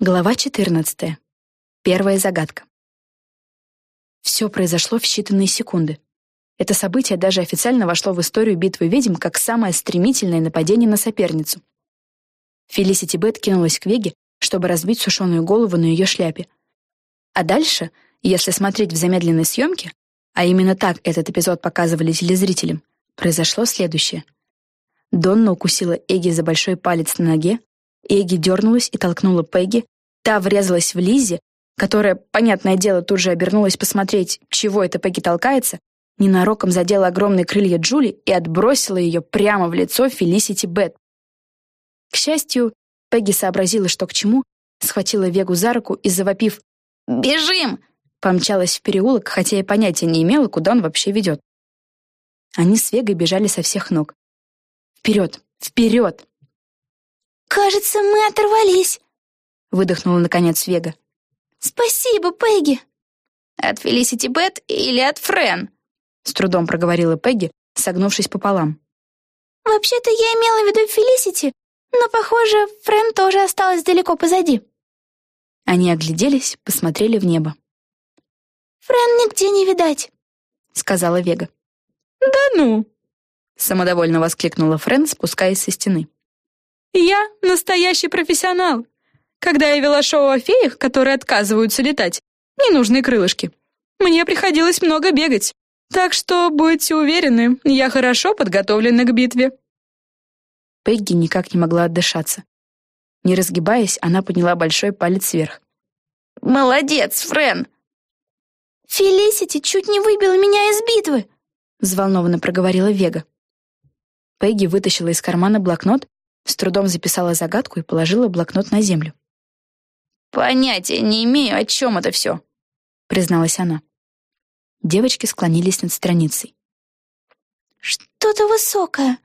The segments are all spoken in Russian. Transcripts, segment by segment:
Глава 14. Первая загадка. Все произошло в считанные секунды. Это событие даже официально вошло в историю битвы ведьм как самое стремительное нападение на соперницу. Фелисити Бет кинулась к Веге, чтобы разбить сушеную голову на ее шляпе. А дальше, если смотреть в замедленной съемке, а именно так этот эпизод показывали телезрителям, произошло следующее. Донна укусила Эгги за большой палец на ноге, Эгги дернулась и толкнула Пегги, та врезалась в Лиззи, которая, понятное дело, тут же обернулась посмотреть, чего это Пегги толкается, ненароком задела огромные крылья Джули и отбросила ее прямо в лицо Фелисити Бет. К счастью, Пегги сообразила, что к чему, схватила Вегу за руку и, завопив «Бежим!», помчалась в переулок, хотя и понятия не имела, куда он вообще ведет. Они с Вегой бежали со всех ног. «Вперед! Вперед!» «Кажется, мы оторвались», — выдохнула наконец Вега. «Спасибо, Пегги». «От Фелисити Бет или от Френ?» — с трудом проговорила Пегги, согнувшись пополам. «Вообще-то я имела в виду Фелисити, но, похоже, Френ тоже осталась далеко позади». Они огляделись, посмотрели в небо. «Френ нигде не видать», — сказала Вега. «Да ну!» — самодовольно воскликнула Френ, спускаясь со стены. «Я настоящий профессионал. Когда я вела шоу о феях, которые отказываются летать, ненужные крылышки, мне приходилось много бегать. Так что будьте уверены, я хорошо подготовлена к битве». Пегги никак не могла отдышаться. Не разгибаясь, она подняла большой палец вверх. «Молодец, Френ!» «Фелисити чуть не выбила меня из битвы!» взволнованно проговорила Вега. Пегги вытащила из кармана блокнот, с трудом записала загадку и положила блокнот на землю. «Понятия не имею, о чем это все», — призналась она. Девочки склонились над страницей. «Что-то высокое.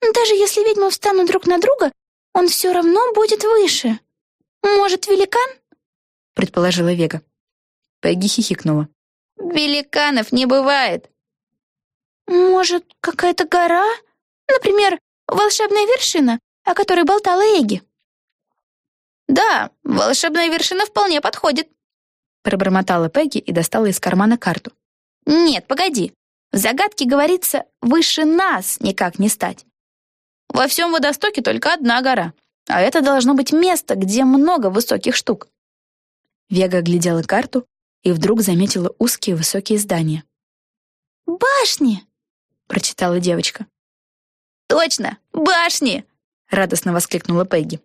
Даже если ведьмы встанут друг на друга, он все равно будет выше. Может, великан?» — предположила Вега. Пегги хихикнула. «Великанов не бывает». «Может, какая-то гора? Например, волшебная вершина, о которой болтала Эгги?» «Да, волшебная вершина вполне подходит», пробормотала Пегги и достала из кармана карту. «Нет, погоди. В загадке говорится «выше нас никак не стать». Во всем водостоке только одна гора, а это должно быть место, где много высоких штук». Вега глядела карту и вдруг заметила узкие высокие здания. «Башни!» — прочитала девочка. «Точно, башни!» — радостно воскликнула Пегги.